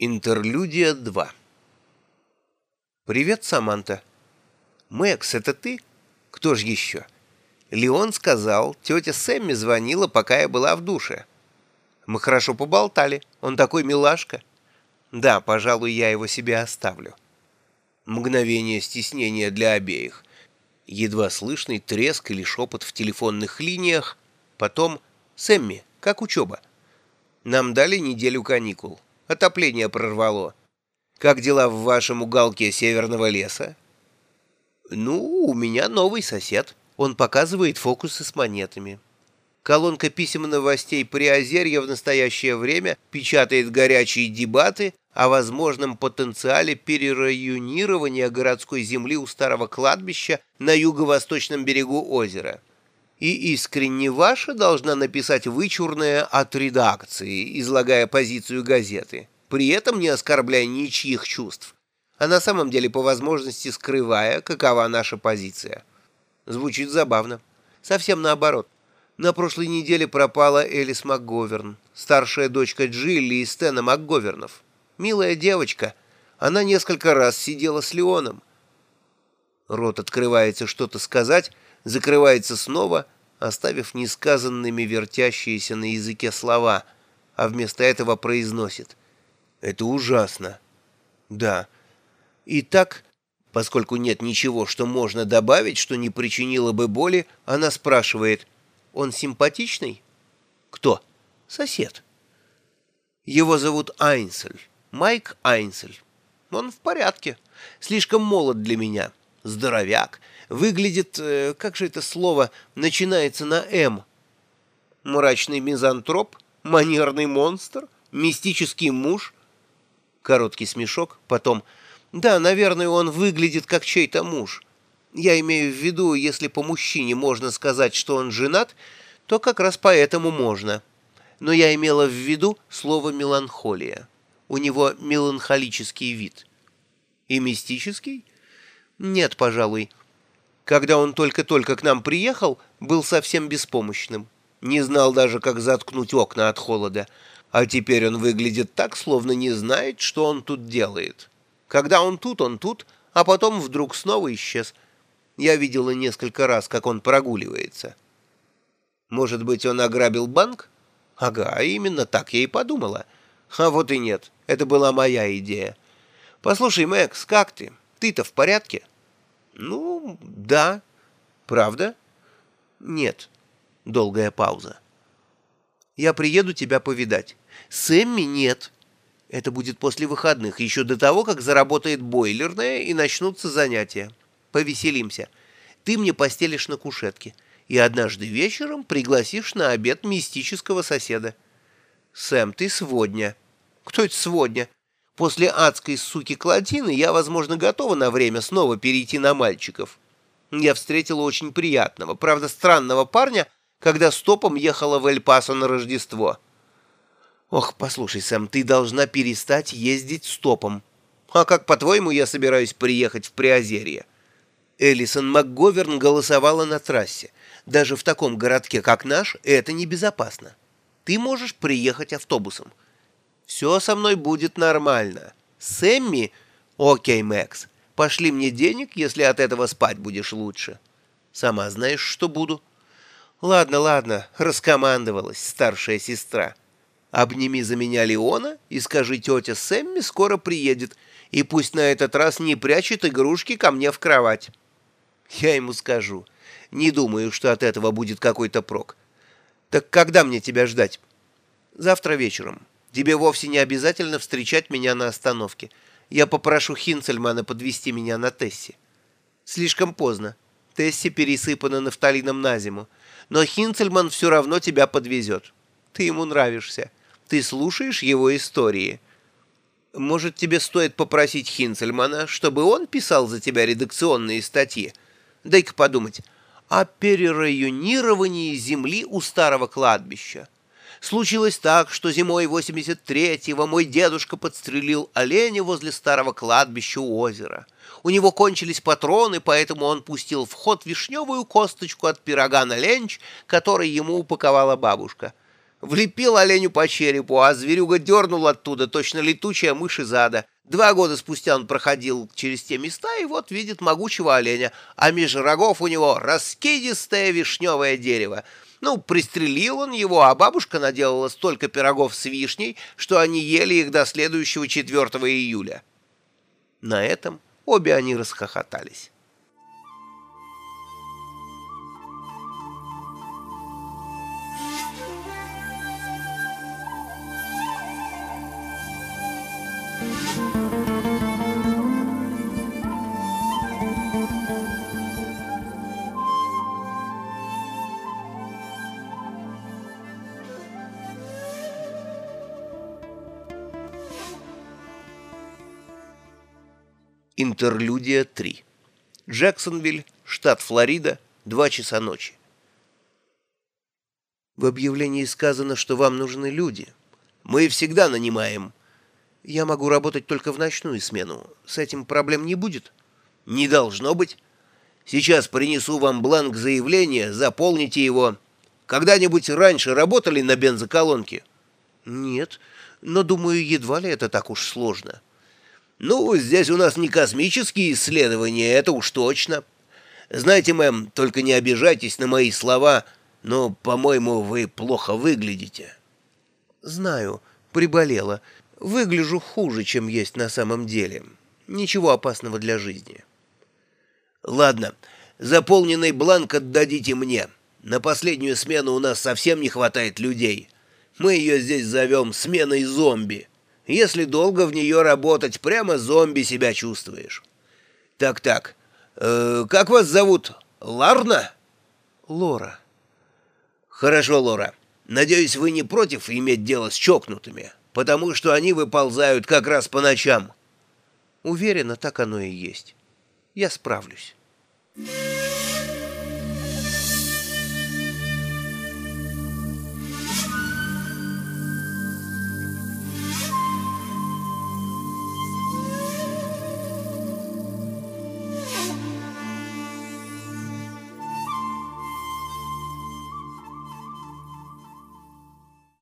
Интерлюдия 2 «Привет, Саманта». «Мэкс, это ты? Кто же еще?» Леон сказал, тетя Сэмми звонила, пока я была в душе. Мы хорошо поболтали, он такой милашка. Да, пожалуй, я его себе оставлю. Мгновение стеснения для обеих. Едва слышный треск или шепот в телефонных линиях. Потом «Сэмми, как учеба?» Нам дали неделю каникул. Отопление прорвало. Как дела в вашем уголке северного леса? Ну, у меня новый сосед. Он показывает фокусы с монетами. Колонка писем новостей Приозерья в настоящее время печатает горячие дебаты о возможном потенциале перерайонирования городской земли у старого кладбища на юго-восточном берегу озера. И искренне ваша должна написать вычурное от редакции, излагая позицию газеты, при этом не оскорбляя ничьих чувств, а на самом деле по возможности скрывая, какова наша позиция. Звучит забавно. Совсем наоборот. На прошлой неделе пропала Элис МакГоверн, старшая дочка Джилли и Стена МакГовернов. Милая девочка. Она несколько раз сидела с Леоном. Рот открывается что-то сказать, закрывается снова — оставив несказанными вертящиеся на языке слова, а вместо этого произносит «Это ужасно». «Да». И так, поскольку нет ничего, что можно добавить, что не причинило бы боли, она спрашивает «Он симпатичный?» «Кто?» «Сосед». Его зовут Айнсель, Майк Айнсель. Он в порядке, слишком молод для меня, здоровяк, выглядит, э, как же это слово, начинается на «М». Мрачный мизантроп, манерный монстр, мистический муж. Короткий смешок, потом «Да, наверное, он выглядит как чей-то муж». Я имею в виду, если по мужчине можно сказать, что он женат, то как раз поэтому можно. Но я имела в виду слово «меланхолия». У него меланхолический вид. И мистический? Нет, пожалуй. Когда он только-только к нам приехал, был совсем беспомощным. Не знал даже, как заткнуть окна от холода. А теперь он выглядит так, словно не знает, что он тут делает. Когда он тут, он тут, а потом вдруг снова исчез. Я видела несколько раз, как он прогуливается. Может быть, он ограбил банк? Ага, именно так я и подумала. А вот и нет, это была моя идея. Послушай, Мэкс, как ты? Ты-то в порядке?» «Ну, да. Правда?» «Нет». Долгая пауза. «Я приеду тебя повидать». «Сэмми нет». «Это будет после выходных, еще до того, как заработает бойлерная и начнутся занятия. Повеселимся. Ты мне постелишь на кушетке, и однажды вечером пригласишь на обед мистического соседа». «Сэм, ты сводня». «Кто это сводня?» После адской суки Клотины я, возможно, готова на время снова перейти на мальчиков. Я встретила очень приятного, правда странного парня, когда стопом ехала в Эль-Пасо на Рождество. Ох, послушай, Сэм, ты должна перестать ездить стопом. А как, по-твоему, я собираюсь приехать в Приозерье? Элисон МакГоверн голосовала на трассе. Даже в таком городке, как наш, это небезопасно. Ты можешь приехать автобусом. Все со мной будет нормально. Сэмми... Окей, Мэкс, пошли мне денег, если от этого спать будешь лучше. Сама знаешь, что буду. Ладно, ладно, раскомандовалась старшая сестра. Обними за меня Леона и скажи, тетя Сэмми скоро приедет, и пусть на этот раз не прячет игрушки ко мне в кровать. Я ему скажу. Не думаю, что от этого будет какой-то прок. Так когда мне тебя ждать? Завтра вечером. Тебе вовсе не обязательно встречать меня на остановке. Я попрошу Хинцельмана подвести меня на Тессе. Слишком поздно. Тесси пересыпана нафталином на зиму. Но Хинцельман все равно тебя подвезет. Ты ему нравишься. Ты слушаешь его истории. Может, тебе стоит попросить Хинцельмана, чтобы он писал за тебя редакционные статьи? Дай-ка подумать. О перерайонировании земли у старого кладбища. Случилось так, что зимой 83-го мой дедушка подстрелил оленя возле старого кладбища у озера. У него кончились патроны, поэтому он пустил в ход вишневую косточку от пирога на ленч, который ему упаковала бабушка. Влепил оленю по черепу, а зверюга дернул оттуда, точно летучая мышь из ада. Два года спустя он проходил через те места и вот видит могучего оленя, а меж рогов у него раскидистое вишневое дерево. Ну, пристрелил он его, а бабушка наделала столько пирогов с вишней, что они ели их до следующего 4 июля. На этом обе они расхохотались. Интерлюдия 3. Джексонвиль, штат Флорида, 2 часа ночи. В объявлении сказано, что вам нужны люди. Мы всегда нанимаем. Я могу работать только в ночную смену. С этим проблем не будет? Не должно быть. Сейчас принесу вам бланк заявления, заполните его. Когда-нибудь раньше работали на бензоколонке? Нет, но, думаю, едва ли это так уж сложно. «Ну, здесь у нас не космические исследования, это уж точно. Знаете, мэм, только не обижайтесь на мои слова, но, по-моему, вы плохо выглядите». «Знаю, приболела. Выгляжу хуже, чем есть на самом деле. Ничего опасного для жизни». «Ладно, заполненный бланк отдадите мне. На последнюю смену у нас совсем не хватает людей. Мы ее здесь зовем сменой зомби». Если долго в нее работать, прямо зомби себя чувствуешь. Так-так, э, как вас зовут? Ларна? Лора. Хорошо, Лора. Надеюсь, вы не против иметь дело с чокнутыми, потому что они выползают как раз по ночам. Уверена, так оно и есть. Я справлюсь.